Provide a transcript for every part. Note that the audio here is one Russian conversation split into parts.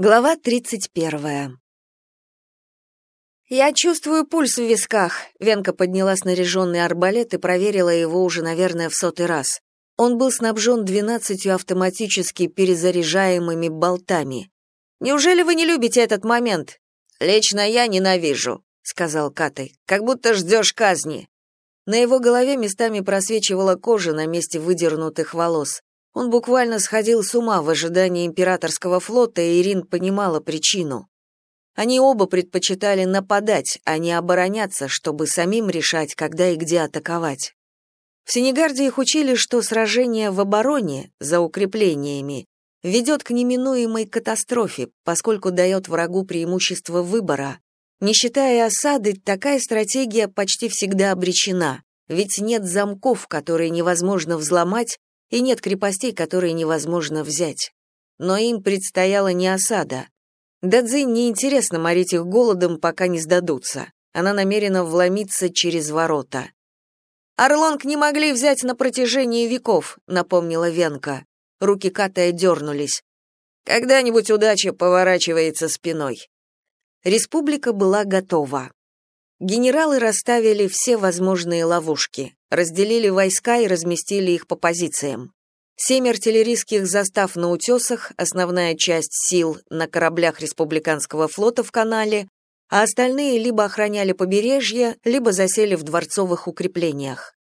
Глава 31. Я чувствую пульс в висках. Венка подняла снаряженный арбалет и проверила его уже, наверное, в сотый раз. Он был снабжен двенадцатью автоматически перезаряжаемыми болтами. Неужели вы не любите этот момент? Лично я ненавижу, сказал Катай. Как будто ждешь казни. На его голове местами просвечивала кожа на месте выдернутых волос. Он буквально сходил с ума в ожидании императорского флота, и Ирин понимала причину. Они оба предпочитали нападать, а не обороняться, чтобы самим решать, когда и где атаковать. В Сенегарде их учили, что сражение в обороне, за укреплениями, ведет к неминуемой катастрофе, поскольку дает врагу преимущество выбора. Не считая осады, такая стратегия почти всегда обречена, ведь нет замков, которые невозможно взломать, и нет крепостей, которые невозможно взять. Но им предстояла не осада. Дадзи неинтересно морить их голодом, пока не сдадутся. Она намерена вломиться через ворота. «Орлонг не могли взять на протяжении веков», — напомнила Венка. Руки Катая дернулись. «Когда-нибудь удача поворачивается спиной». Республика была готова. Генералы расставили все возможные ловушки, разделили войска и разместили их по позициям. Семь артиллерийских застав на утесах, основная часть сил на кораблях республиканского флота в канале, а остальные либо охраняли побережье, либо засели в дворцовых укреплениях.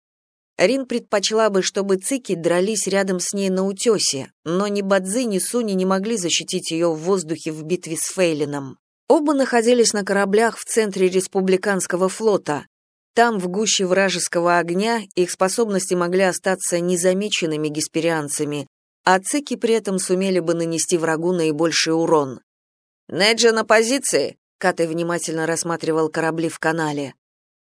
Рин предпочла бы, чтобы цики дрались рядом с ней на утесе, но ни Бадзи, ни Суни не могли защитить ее в воздухе в битве с Фейлином. Оба находились на кораблях в центре республиканского флота. Там, в гуще вражеского огня, их способности могли остаться незамеченными гесперианцами, а цеки при этом сумели бы нанести врагу наибольший урон. «Неджа на позиции!» — Катай внимательно рассматривал корабли в канале.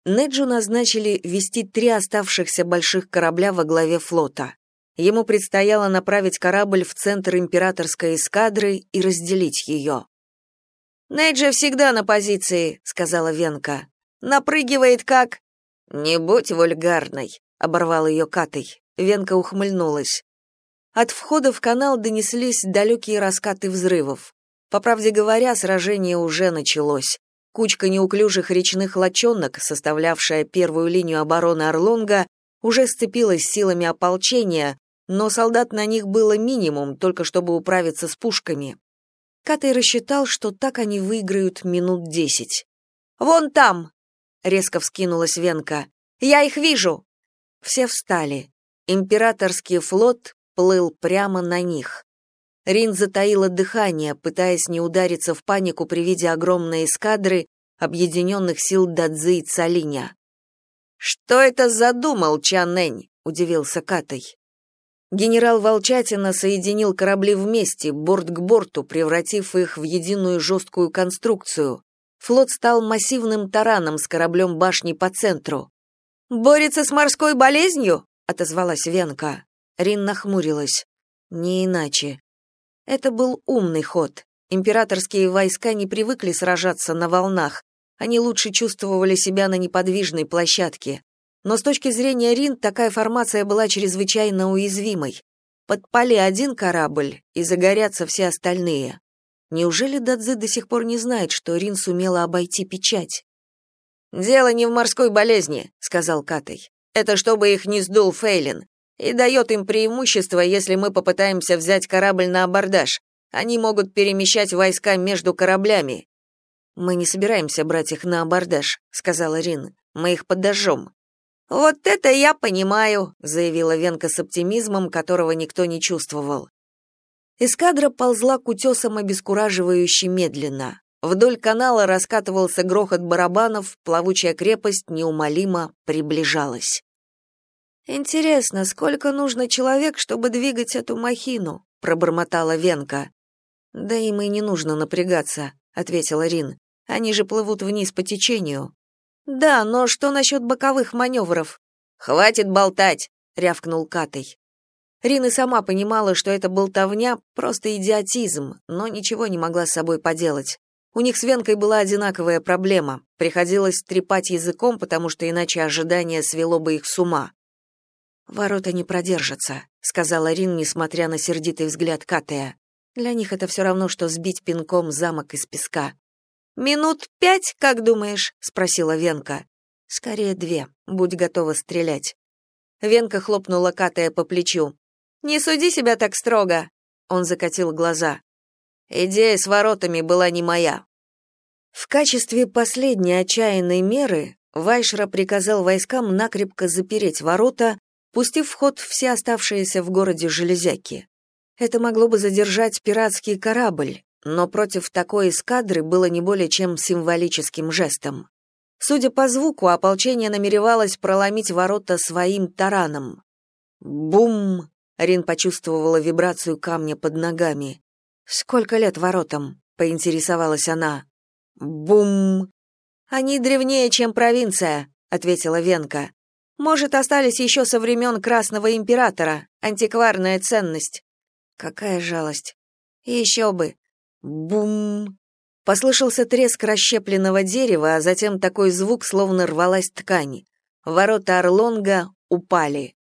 Неджу назначили вести три оставшихся больших корабля во главе флота. Ему предстояло направить корабль в центр императорской эскадры и разделить ее. Нейджа всегда на позиции, сказала Венка. Напрыгивает как Не будь вульгарной, оборвал ее Катей. Венка ухмыльнулась. От входа в канал донеслись далекие раскаты взрывов. По правде говоря, сражение уже началось. Кучка неуклюжих речных лачонок, составлявшая первую линию обороны Орлонга, уже сцепилась силами ополчения, но солдат на них было минимум, только чтобы управиться с пушками. Катай рассчитал, что так они выиграют минут десять. «Вон там!» — резко вскинулась Венка. «Я их вижу!» Все встали. Императорский флот плыл прямо на них. Рин затаила дыхание, пытаясь не удариться в панику при виде огромной эскадры объединенных сил Дадзи и Цалиня. «Что это задумал Чанэнь?» — удивился Катай. Генерал Волчатина соединил корабли вместе, борт к борту, превратив их в единую жесткую конструкцию. Флот стал массивным тараном с кораблем башни по центру. «Борется с морской болезнью?» — отозвалась Венка. Рин нахмурилась. «Не иначе. Это был умный ход. Императорские войска не привыкли сражаться на волнах. Они лучше чувствовали себя на неподвижной площадке. Но с точки зрения Рин такая формация была чрезвычайно уязвимой. Подпали один корабль, и загорятся все остальные. Неужели Дадзи до сих пор не знает, что Рин сумела обойти печать? «Дело не в морской болезни», — сказал Катай. «Это чтобы их не сдул Фейлин. И дает им преимущество, если мы попытаемся взять корабль на абордаж. Они могут перемещать войска между кораблями». «Мы не собираемся брать их на абордаж», — сказала Рин. «Мы их подожжем. «Вот это я понимаю», — заявила Венка с оптимизмом, которого никто не чувствовал. Эскадра ползла к утесам обескураживающе медленно. Вдоль канала раскатывался грохот барабанов, плавучая крепость неумолимо приближалась. «Интересно, сколько нужно человек, чтобы двигать эту махину?» — пробормотала Венка. «Да им и не нужно напрягаться», — ответила Рин. «Они же плывут вниз по течению». Да, но что насчет боковых маневров?» «Хватит болтать!» — рявкнул Катей. Рина сама понимала, что эта болтовня — просто идиотизм, но ничего не могла с собой поделать. У них с Венкой была одинаковая проблема. Приходилось трепать языком, потому что иначе ожидание свело бы их с ума. «Ворота не продержатся», — сказала Рин, несмотря на сердитый взгляд Катея. Для них это все равно, что сбить пинком замок из песка. «Минут пять, как думаешь?» — спросила Венка. «Скорее две. Будь готова стрелять». Венка хлопнула Катая по плечу. «Не суди себя так строго!» Он закатил глаза. «Идея с воротами была не моя». В качестве последней отчаянной меры Вайшера приказал войскам накрепко запереть ворота, пустив в ход все оставшиеся в городе железяки. Это могло бы задержать пиратский корабль, но против такой эскадры было не более чем символическим жестом. Судя по звуку, ополчение намеревалось проломить ворота своим тараном. Бум! Рин почувствовала вибрацию камня под ногами. «Сколько лет воротам?» — поинтересовалась она. «Бум!» «Они древнее, чем провинция», — ответила Венка. «Может, остались еще со времен Красного Императора. Антикварная ценность». «Какая жалость!» «Еще бы!» «Бум!» Послышался треск расщепленного дерева, а затем такой звук, словно рвалась ткань. Ворота Орлонга упали.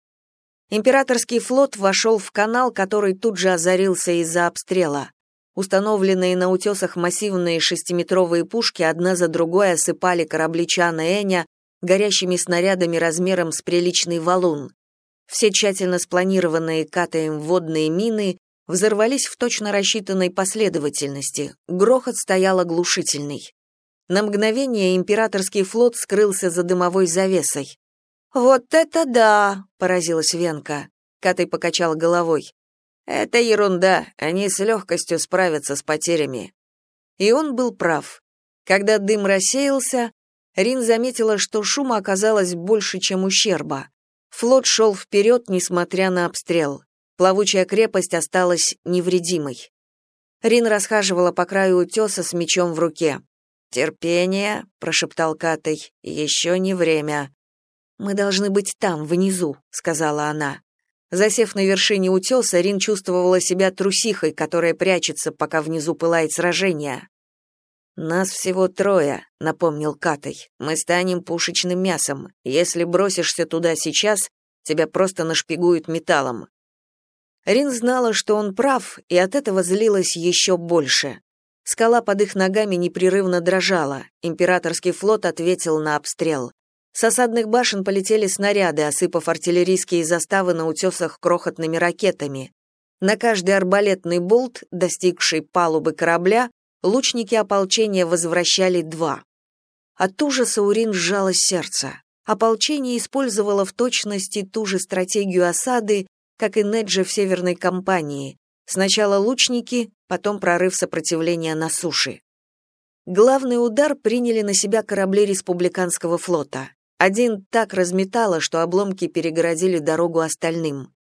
Императорский флот вошел в канал, который тут же озарился из-за обстрела. Установленные на утесах массивные шестиметровые пушки одна за другой осыпали корабли Чана Эня горящими снарядами размером с приличный валун. Все тщательно спланированные катаем водные мины взорвались в точно рассчитанной последовательности. Грохот стоял оглушительный. На мгновение императорский флот скрылся за дымовой завесой. «Вот это да!» — поразилась Венка. Катай покачал головой. «Это ерунда, они с легкостью справятся с потерями». И он был прав. Когда дым рассеялся, Рин заметила, что шума оказалось больше, чем ущерба. Флот шел вперед, несмотря на обстрел. Плавучая крепость осталась невредимой. Рин расхаживала по краю утеса с мечом в руке. «Терпение», — прошептал Катай, — «еще не время». «Мы должны быть там, внизу», — сказала она. Засев на вершине утеса, Рин чувствовала себя трусихой, которая прячется, пока внизу пылает сражение. «Нас всего трое», — напомнил Катай. «Мы станем пушечным мясом. Если бросишься туда сейчас, тебя просто нашпигуют металлом. Рин знала, что он прав, и от этого злилась еще больше. Скала под их ногами непрерывно дрожала. Императорский флот ответил на обстрел. С осадных башен полетели снаряды, осыпав артиллерийские заставы на утесах крохотными ракетами. На каждый арбалетный болт, достигший палубы корабля, лучники ополчения возвращали два. От ужаса у Рин сжалось сердце. Ополчение использовало в точности ту же стратегию осады, как и Неджи в Северной компании. Сначала лучники, потом прорыв сопротивления на суше. Главный удар приняли на себя корабли республиканского флота. Один так разметало, что обломки перегородили дорогу остальным.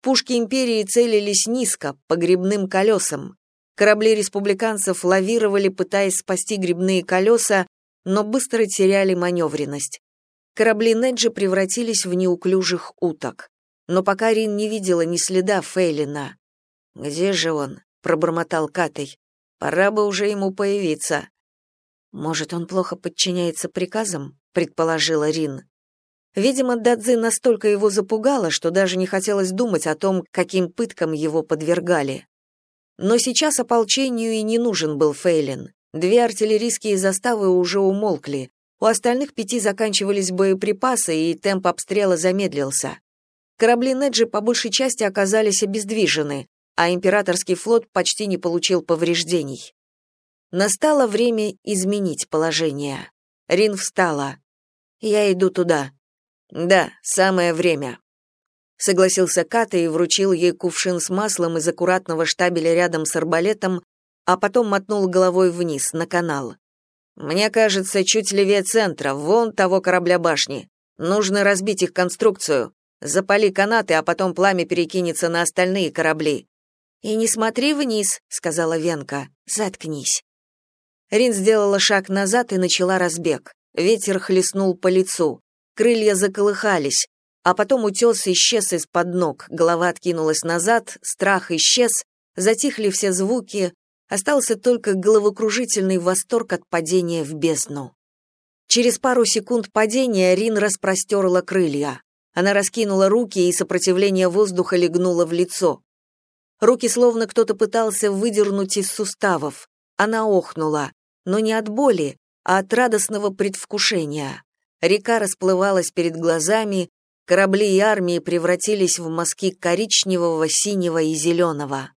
Пушки империи целились низко, по грибным колесам. Корабли республиканцев лавировали, пытаясь спасти грибные колеса, но быстро теряли маневренность. Корабли Неджи превратились в неуклюжих уток но пока Рин не видела ни следа Фейлина. «Где же он?» — пробормотал Катей. «Пора бы уже ему появиться». «Может, он плохо подчиняется приказам?» — предположила Рин. Видимо, Дадзи настолько его запугала, что даже не хотелось думать о том, каким пыткам его подвергали. Но сейчас ополчению и не нужен был Фейлин. Две артиллерийские заставы уже умолкли. У остальных пяти заканчивались боеприпасы, и темп обстрела замедлился. Корабли Неджи по большей части оказались обездвижены, а императорский флот почти не получил повреждений. Настало время изменить положение. Рин встала. «Я иду туда». «Да, самое время», — согласился Ката и вручил ей кувшин с маслом из аккуратного штабеля рядом с арбалетом, а потом мотнул головой вниз, на канал. «Мне кажется, чуть левее центра, вон того корабля башни. Нужно разбить их конструкцию. Запали канаты, а потом пламя перекинется на остальные корабли. И не смотри вниз, сказала Венка. Заткнись. Рин сделала шаг назад и начала разбег. Ветер хлестнул по лицу. Крылья заколыхались, а потом утес исчез из-под ног, голова откинулась назад, страх исчез, затихли все звуки, остался только головокружительный восторг от падения в бездну. Через пару секунд падения Рин распростерла крылья. Она раскинула руки, и сопротивление воздуха легнуло в лицо. Руки словно кто-то пытался выдернуть из суставов. Она охнула, но не от боли, а от радостного предвкушения. Река расплывалась перед глазами, корабли и армии превратились в мазки коричневого, синего и зеленого.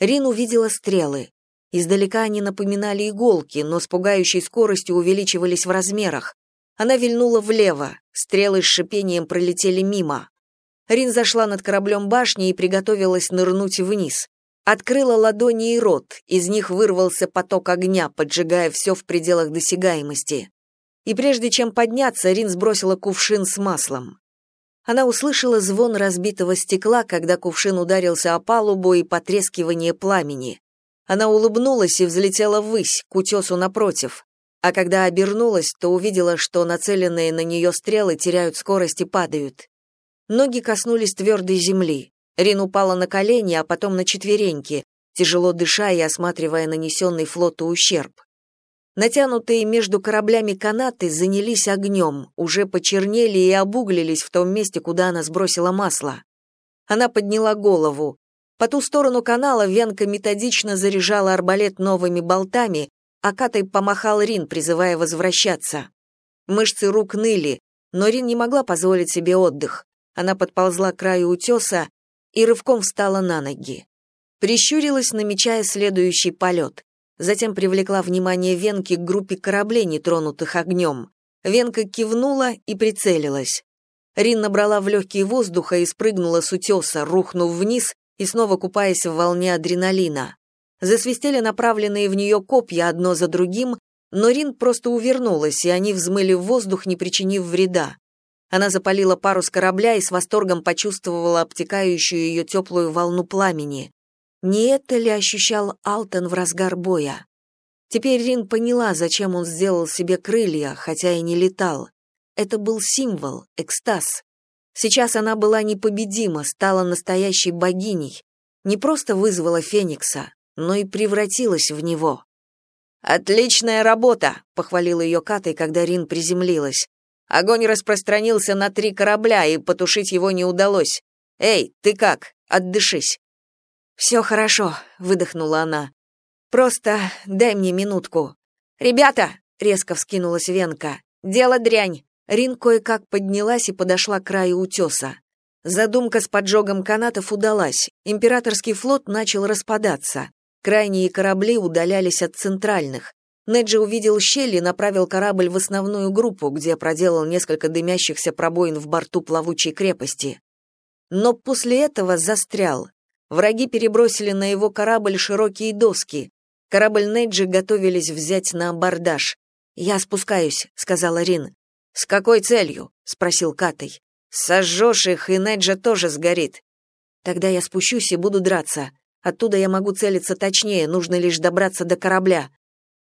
Рин увидела стрелы. Издалека они напоминали иголки, но с пугающей скоростью увеличивались в размерах. Она вильнула влево, стрелы с шипением пролетели мимо. Рин зашла над кораблем башни и приготовилась нырнуть вниз. Открыла ладони и рот, из них вырвался поток огня, поджигая все в пределах досягаемости. И прежде чем подняться, Рин сбросила кувшин с маслом. Она услышала звон разбитого стекла, когда кувшин ударился о палубу и потрескивание пламени. Она улыбнулась и взлетела ввысь, к утесу напротив. А когда обернулась, то увидела, что нацеленные на нее стрелы теряют скорость и падают. Ноги коснулись твердой земли. Рин упала на колени, а потом на четвереньки, тяжело дыша и осматривая нанесенный флоту ущерб. Натянутые между кораблями канаты занялись огнем, уже почернели и обуглились в том месте, куда она сбросила масло. Она подняла голову. По ту сторону канала Венка методично заряжала арбалет новыми болтами, а Катай помахал Рин, призывая возвращаться. Мышцы рук ныли, но Рин не могла позволить себе отдых. Она подползла к краю утеса и рывком встала на ноги. Прищурилась, намечая следующий полет. Затем привлекла внимание Венки к группе кораблей, нетронутых огнем. Венка кивнула и прицелилась. Рин набрала в легкие воздуха и спрыгнула с утеса, рухнув вниз и снова купаясь в волне адреналина. Засвистели направленные в нее копья одно за другим, но Рин просто увернулась, и они взмыли в воздух, не причинив вреда. Она запалила парус корабля и с восторгом почувствовала обтекающую ее теплую волну пламени. Не это ли ощущал Алтон в разгар боя? Теперь Рин поняла, зачем он сделал себе крылья, хотя и не летал. Это был символ, экстаз. Сейчас она была непобедима, стала настоящей богиней. Не просто вызвала Феникса, но и превратилась в него. «Отличная работа!» — похвалил ее Катай, когда Рин приземлилась. Огонь распространился на три корабля, и потушить его не удалось. «Эй, ты как? Отдышись!» «Все хорошо», — выдохнула она. «Просто дай мне минутку». «Ребята!» — резко вскинулась Венка. «Дело дрянь!» Рин кое-как поднялась и подошла к краю утеса. Задумка с поджогом канатов удалась. Императорский флот начал распадаться. Крайние корабли удалялись от центральных. Неджи увидел щель и направил корабль в основную группу, где проделал несколько дымящихся пробоин в борту плавучей крепости. Но после этого застрял. Враги перебросили на его корабль широкие доски. Корабль Неджи готовились взять на абордаж. «Я спускаюсь», — сказала Рин. «С какой целью?» — спросил Катай. «Сожжешь их, и Неджа тоже сгорит». «Тогда я спущусь и буду драться. Оттуда я могу целиться точнее, нужно лишь добраться до корабля».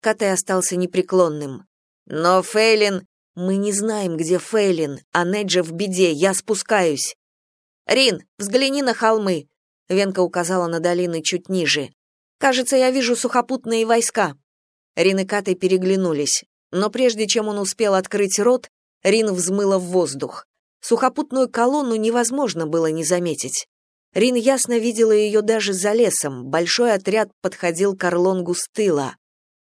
Катай остался непреклонным. «Но Фейлин...» «Мы не знаем, где Фейлин, а Неджа в беде, я спускаюсь». «Рин, взгляни на холмы. Венка указала на долины чуть ниже. «Кажется, я вижу сухопутные войска». Рин и Катай переглянулись, но прежде чем он успел открыть рот, Рин взмыла в воздух. Сухопутную колонну невозможно было не заметить. Рин ясно видела ее даже за лесом, большой отряд подходил к Орлонгу с тыла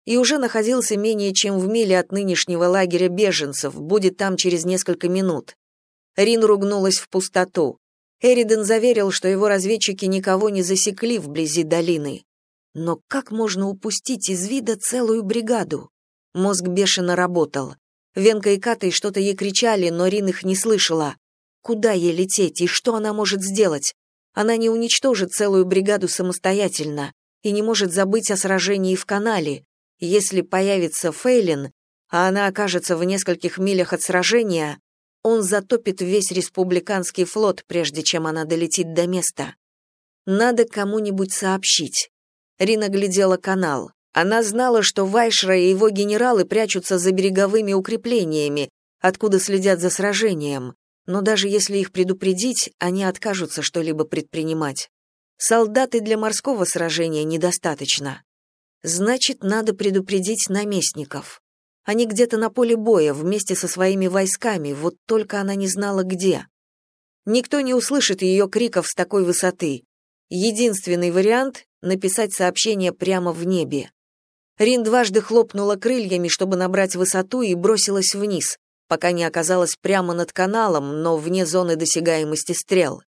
и уже находился менее чем в миле от нынешнего лагеря беженцев, будет там через несколько минут. Рин ругнулась в пустоту. Эриден заверил, что его разведчики никого не засекли вблизи долины. Но как можно упустить из вида целую бригаду? Мозг бешено работал. Венка и Катай что-то ей кричали, но Рин их не слышала. Куда ей лететь и что она может сделать? Она не уничтожит целую бригаду самостоятельно и не может забыть о сражении в канале. Если появится Фейлин, а она окажется в нескольких милях от сражения, он затопит весь республиканский флот, прежде чем она долетит до места. Надо кому-нибудь сообщить. Рина глядела канал. Она знала, что Вайшра и его генералы прячутся за береговыми укреплениями, откуда следят за сражением. Но даже если их предупредить, они откажутся что-либо предпринимать. Солдаты для морского сражения недостаточно. Значит, надо предупредить наместников. Они где-то на поле боя вместе со своими войсками, вот только она не знала где. Никто не услышит ее криков с такой высоты. Единственный вариант — написать сообщение прямо в небе. Рин дважды хлопнула крыльями, чтобы набрать высоту, и бросилась вниз, пока не оказалась прямо над каналом, но вне зоны досягаемости стрел.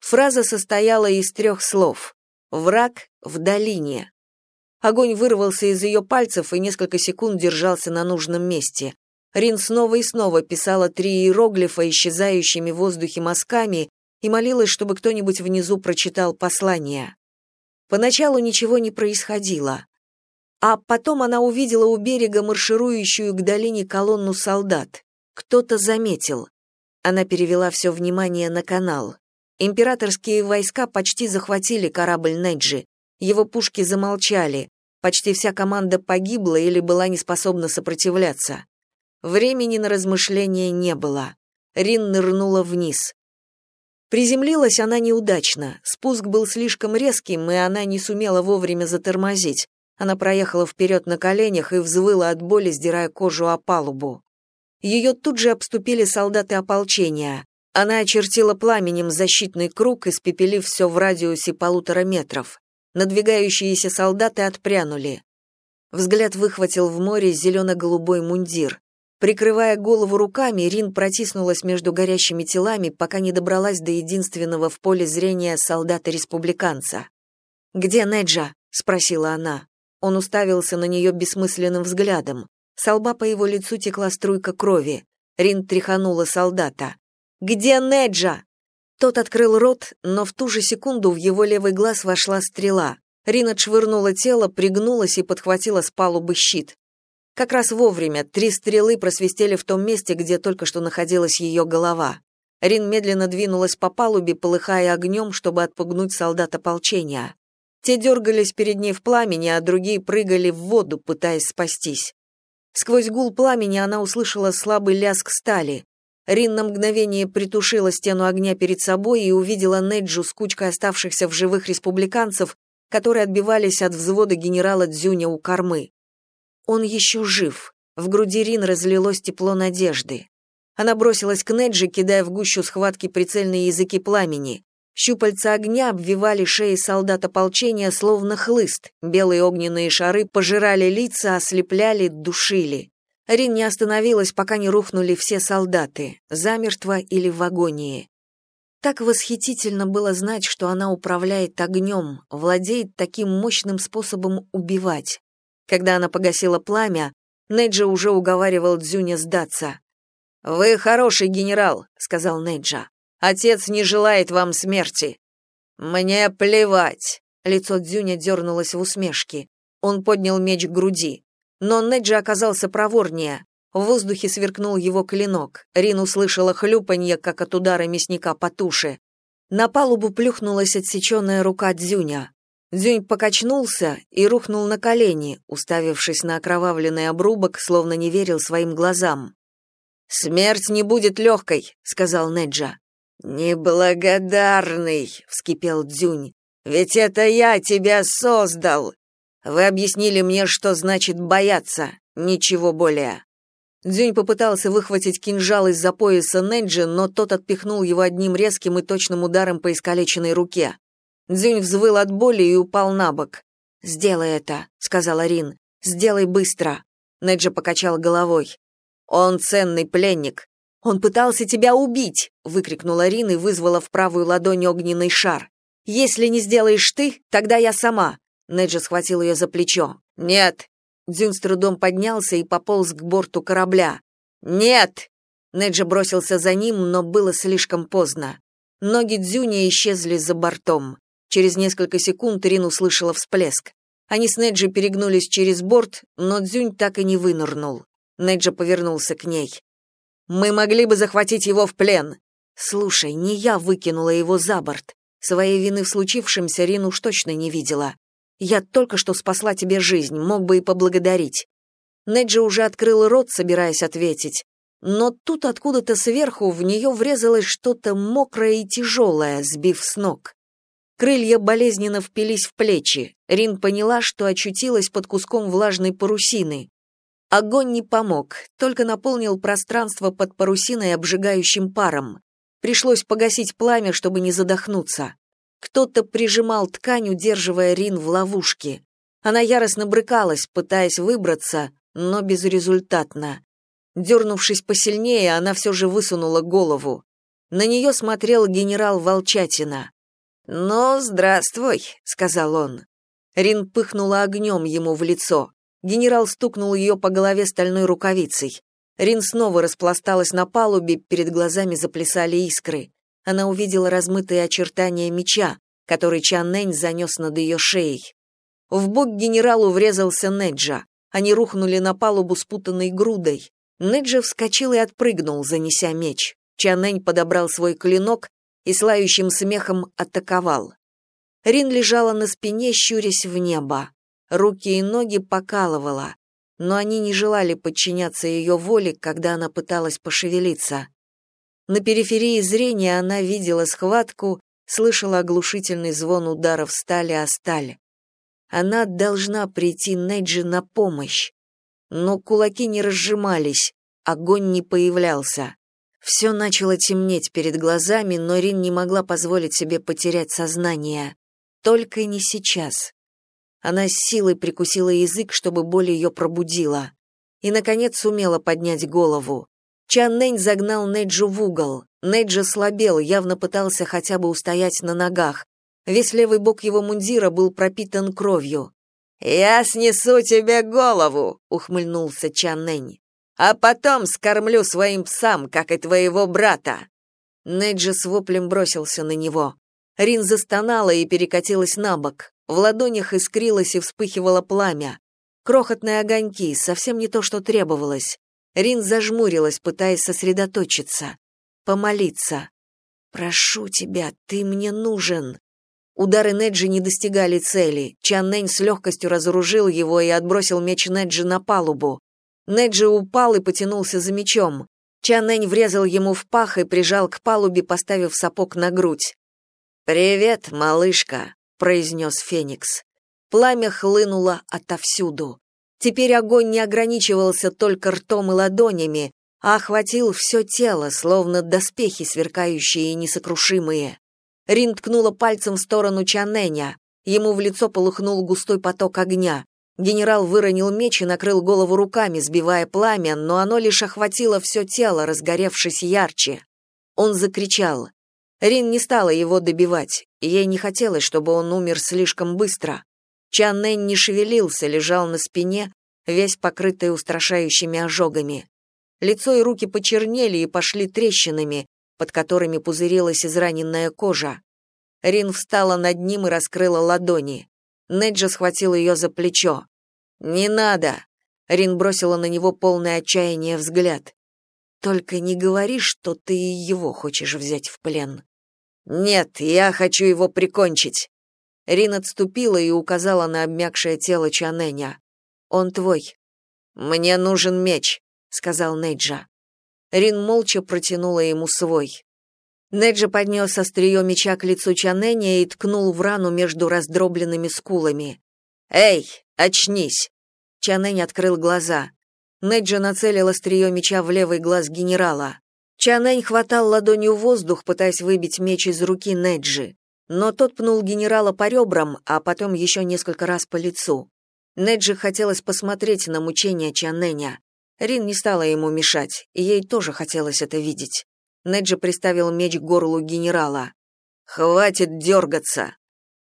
Фраза состояла из трех слов «Враг в долине». Огонь вырвался из ее пальцев и несколько секунд держался на нужном месте. Рин снова и снова писала три иероглифа исчезающими в воздухе мазками и молилась, чтобы кто-нибудь внизу прочитал послание. Поначалу ничего не происходило. А потом она увидела у берега марширующую к долине колонну солдат. Кто-то заметил. Она перевела все внимание на канал. Императорские войска почти захватили корабль Неджи. Его пушки замолчали. Почти вся команда погибла или была неспособна сопротивляться. Времени на размышления не было. Рин нырнула вниз. Приземлилась она неудачно. Спуск был слишком резким, и она не сумела вовремя затормозить. Она проехала вперед на коленях и взвыла от боли, сдирая кожу о палубу. Ее тут же обступили солдаты ополчения. Она очертила пламенем защитный круг, испепелив все в радиусе полутора метров. Надвигающиеся солдаты отпрянули. Взгляд выхватил в море зелено-голубой мундир. Прикрывая голову руками, Рин протиснулась между горящими телами, пока не добралась до единственного в поле зрения солдата-республиканца. «Где Неджа?» — спросила она. Он уставился на нее бессмысленным взглядом. С лба по его лицу текла струйка крови. Рин тряханула солдата. «Где Неджа?» Тот открыл рот, но в ту же секунду в его левый глаз вошла стрела. Рин отшвырнула тело, пригнулась и подхватила с палубы щит. Как раз вовремя три стрелы просвистели в том месте, где только что находилась ее голова. Рин медленно двинулась по палубе, полыхая огнем, чтобы отпугнуть солдат ополчения. Те дергались перед ней в пламени, а другие прыгали в воду, пытаясь спастись. Сквозь гул пламени она услышала слабый лязг стали. Рин на мгновение притушила стену огня перед собой и увидела Неджу с кучкой оставшихся в живых республиканцев, которые отбивались от взвода генерала Дзюня у кормы. Он еще жив. В груди Рин разлилось тепло надежды. Она бросилась к Неджи, кидая в гущу схватки прицельные языки пламени. Щупальца огня обвивали шеи солдат ополчения, словно хлыст. Белые огненные шары пожирали лица, ослепляли, душили. Рин не остановилась, пока не рухнули все солдаты, замертво или в агонии. Так восхитительно было знать, что она управляет огнем, владеет таким мощным способом убивать. Когда она погасила пламя, Неджа уже уговаривал Дзюня сдаться. «Вы хороший генерал», — сказал Неджа. Отец не желает вам смерти». «Мне плевать», — лицо Дзюня дернулось в усмешке. Он поднял меч к груди. Но Неджи оказался проворнее. В воздухе сверкнул его клинок. Рин услышала хлюпанье, как от удара мясника по туше. На палубу плюхнулась отсеченная рука Дзюня. Дзюнь покачнулся и рухнул на колени, уставившись на окровавленный обрубок, словно не верил своим глазам. «Смерть не будет легкой», — сказал Неджа. «Неблагодарный!» — вскипел Дзюнь. «Ведь это я тебя создал! Вы объяснили мне, что значит бояться, ничего более». Дзюнь попытался выхватить кинжал из-за пояса Неджи, но тот отпихнул его одним резким и точным ударом по искалеченной руке. Дзюнь взвыл от боли и упал на бок. «Сделай это», — сказала Рин. «Сделай быстро». Неджи покачал головой. «Он ценный пленник. «Он пытался тебя убить!» — выкрикнула Рин и вызвала в правую ладонь огненный шар. «Если не сделаешь ты, тогда я сама!» Неджа схватил ее за плечо. «Нет!» Дзюн с трудом поднялся и пополз к борту корабля. «Нет!» Неджа бросился за ним, но было слишком поздно. Ноги Дзюня исчезли за бортом. Через несколько секунд Рин услышала всплеск. Они с Неджи перегнулись через борт, но Дзюнь так и не вынырнул. Неджа повернулся к ней. Мы могли бы захватить его в плен. Слушай, не я выкинула его за борт. Своей вины в случившемся Рин уж точно не видела. Я только что спасла тебе жизнь, мог бы и поблагодарить. Неджи уже открыл рот, собираясь ответить. Но тут откуда-то сверху в нее врезалось что-то мокрое и тяжелое, сбив с ног. Крылья болезненно впились в плечи. Рин поняла, что очутилась под куском влажной парусины. Огонь не помог, только наполнил пространство под парусиной обжигающим паром. Пришлось погасить пламя, чтобы не задохнуться. Кто-то прижимал ткань, удерживая Рин в ловушке. Она яростно брыкалась, пытаясь выбраться, но безрезультатно. Дернувшись посильнее, она все же высунула голову. На нее смотрел генерал Волчатина. «Ну, здравствуй», — сказал он. Рин пыхнула огнем ему в лицо. Генерал стукнул ее по голове стальной рукавицей. Рин снова распласталась на палубе, перед глазами заплясали искры. Она увидела размытые очертания меча, который Чаннэнь занес над ее шеей. В бок генералу врезался Неджа. Они рухнули на палубу спутанной грудой. Неджа вскочил и отпрыгнул, занеся меч. Чаннэнь подобрал свой клинок и с лающим смехом атаковал. Рин лежала на спине, щурясь в небо. Руки и ноги покалывала, но они не желали подчиняться ее воле, когда она пыталась пошевелиться. На периферии зрения она видела схватку, слышала оглушительный звон ударов стали о сталь. Она должна прийти Неджи на помощь. Но кулаки не разжимались, огонь не появлялся. Все начало темнеть перед глазами, но Рин не могла позволить себе потерять сознание. Только не сейчас. Она с силой прикусила язык, чтобы боль ее пробудила. И, наконец, сумела поднять голову. Чан Нэнь загнал Неджу в угол. Неджа слабел, явно пытался хотя бы устоять на ногах. Весь левый бок его мундира был пропитан кровью. «Я снесу тебе голову», — ухмыльнулся Чан Нэнь. «А потом скормлю своим псам, как и твоего брата». Неджа с воплем бросился на него. Рин застонала и перекатилась на бок. В ладонях искрилось и вспыхивало пламя. Крохотные огоньки, совсем не то, что требовалось. Рин зажмурилась, пытаясь сосредоточиться. Помолиться. «Прошу тебя, ты мне нужен». Удары Неджи не достигали цели. Чан Нэнь с легкостью разоружил его и отбросил меч Неджи на палубу. Неджи упал и потянулся за мечом. Чан Нэнь врезал ему в пах и прижал к палубе, поставив сапог на грудь. «Привет, малышка», — произнес Феникс. Пламя хлынуло отовсюду. Теперь огонь не ограничивался только ртом и ладонями, а охватил все тело, словно доспехи, сверкающие и несокрушимые. Рин ткнула пальцем в сторону Чаненя. Ему в лицо полыхнул густой поток огня. Генерал выронил меч и накрыл голову руками, сбивая пламя, но оно лишь охватило все тело, разгоревшись ярче. Он закричал. Рин не стала его добивать, ей не хотелось, чтобы он умер слишком быстро. Чан Нэнь не шевелился, лежал на спине, весь покрытый устрашающими ожогами. Лицо и руки почернели и пошли трещинами, под которыми пузырилась израненная кожа. Рин встала над ним и раскрыла ладони. Неджа схватил ее за плечо. «Не надо!» Рин бросила на него полное отчаяние взгляд. «Только не говори, что ты его хочешь взять в плен». «Нет, я хочу его прикончить». Рин отступила и указала на обмякшее тело Чаненя. «Он твой». «Мне нужен меч», — сказал Неджа. Рин молча протянула ему свой. Неджа поднес острие меча к лицу Чаненя и ткнул в рану между раздробленными скулами. «Эй, очнись!» Чанень открыл глаза. Неджа нацелил острие меча в левый глаз генерала. Чанэнь хватал ладонью воздух, пытаясь выбить меч из руки Неджи. Но тот пнул генерала по ребрам, а потом еще несколько раз по лицу. Неджи хотелось посмотреть на мучения Чанэня. Рин не стала ему мешать, и ей тоже хотелось это видеть. Неджи приставил меч к горлу генерала. «Хватит дергаться!»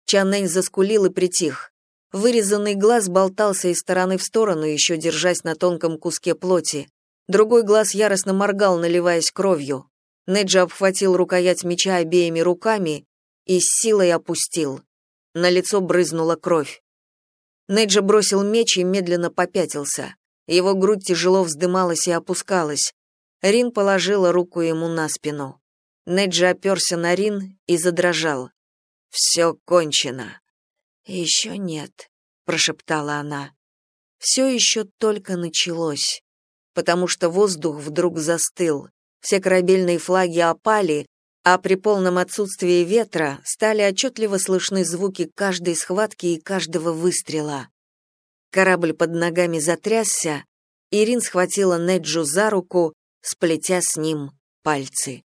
Чанэнь заскулил и притих. Вырезанный глаз болтался из стороны в сторону, еще держась на тонком куске плоти. Другой глаз яростно моргал, наливаясь кровью. Неджа обхватил рукоять меча обеими руками и с силой опустил. На лицо брызнула кровь. Неджа бросил меч и медленно попятился. Его грудь тяжело вздымалась и опускалась. Рин положила руку ему на спину. Неджа оперся на Рин и задрожал. «Все кончено». «Еще нет», — прошептала она. «Все еще только началось» потому что воздух вдруг застыл. Все корабельные флаги опали, а при полном отсутствии ветра стали отчетливо слышны звуки каждой схватки и каждого выстрела. Корабль под ногами затрясся, Ирин схватила Неджу за руку, сплетя с ним пальцы.